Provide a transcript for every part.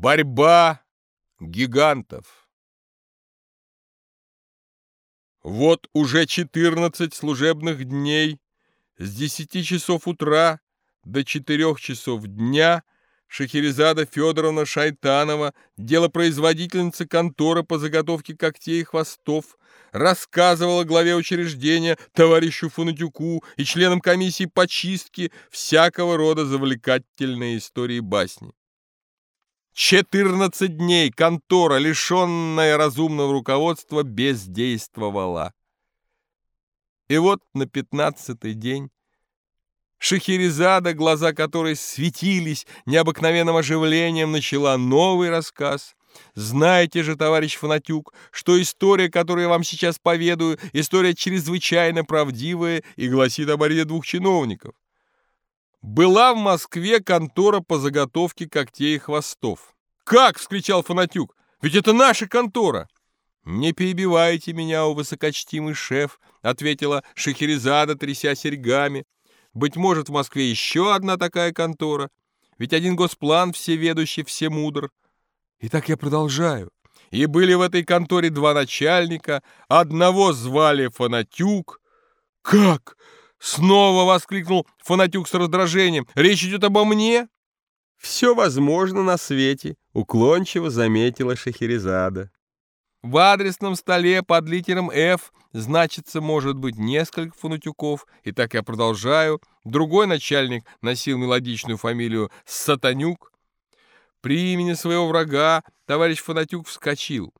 Борьба гигантов. Вот уже 14 служебных дней с 10 часов утра до 4 часов дня Шахерезада Федоровна Шайтанова, делопроизводительница конторы по заготовке когтей и хвостов, рассказывала главе учреждения, товарищу Фунатюку и членам комиссии по чистке всякого рода завлекательные истории басни. 14 дней контора, лишенная разумного руководства, бездействовала. И вот на пятнадцатый день Шахерезада, глаза которой светились необыкновенным оживлением, начала новый рассказ. Знаете же, товарищ Фанатюк, что история, которую я вам сейчас поведаю, история чрезвычайно правдивая и гласит о борьбе двух чиновников. Была в Москве контора по заготовке когтей и хвостов. «Как?» — вскричал Фанатюк. «Ведь это наша контора!» «Не перебивайте меня, о высокочтимый шеф», — ответила Шахерезада, тряся серьгами. «Быть может, в Москве еще одна такая контора, ведь один госплан всеведущий, всемудр». Итак, я продолжаю. И были в этой конторе два начальника, одного звали Фанатюк. «Как?» Снова воскликнул Фанатюк с раздражением. «Речь идет обо мне?» «Все возможно на свете», — уклончиво заметила Шахерезада. В адресном столе под литером «Ф» значится, может быть, несколько фанатюков, и так я продолжаю. Другой начальник носил мелодичную фамилию Сатанюк. При имени своего врага товарищ Фанатюк вскочил.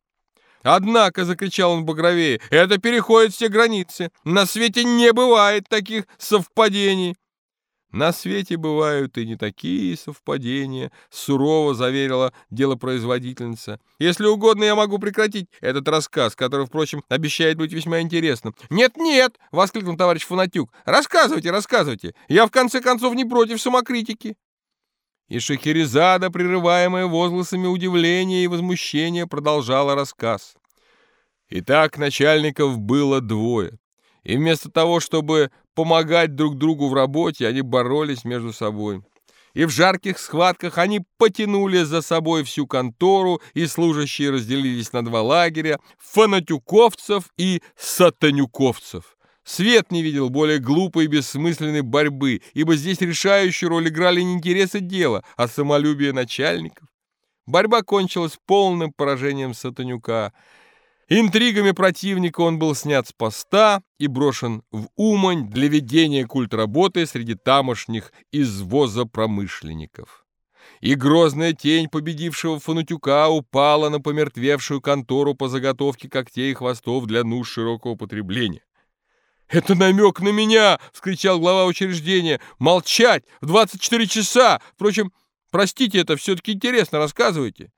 Однако, — закричал он багровее, — это переходит все границы. На свете не бывает таких совпадений. На свете бывают и не такие совпадения, сурово заверила делопроизводительница. Если угодно, я могу прекратить этот рассказ, который, впрочем, обещает быть весьма интересным. Нет-нет, воскликнул товарищ Фанатюк. Рассказывайте, рассказывайте. Я в конце концов не против самокритики. И Шахерезада, прерываемая возгласами удивления и возмущения, продолжала рассказ. Итак, начальников было двое. И вместо того, чтобы помогать друг другу в работе, они боролись между собой. И в жарких схватках они потянули за собой всю контору, и служащие разделились на два лагеря — фанатюковцев и сатанюковцев. Свет не видел более глупой и бессмысленной борьбы, ибо здесь решающую роль играли не интересы дела, а самолюбие начальников. Борьба кончилась полным поражением Сатанюка. Интригами противника он был снят с поста и брошен в Умань для ведения культработы среди тамошних извозопромышленников. И грозная тень победившего Фанутюка упала на помертвевшую контору по заготовке когтей и хвостов для нужд широкого потребления. «Это намек на меня!» — вскричал глава учреждения. «Молчать! В 24 часа! Впрочем, простите, это все-таки интересно, рассказывайте!»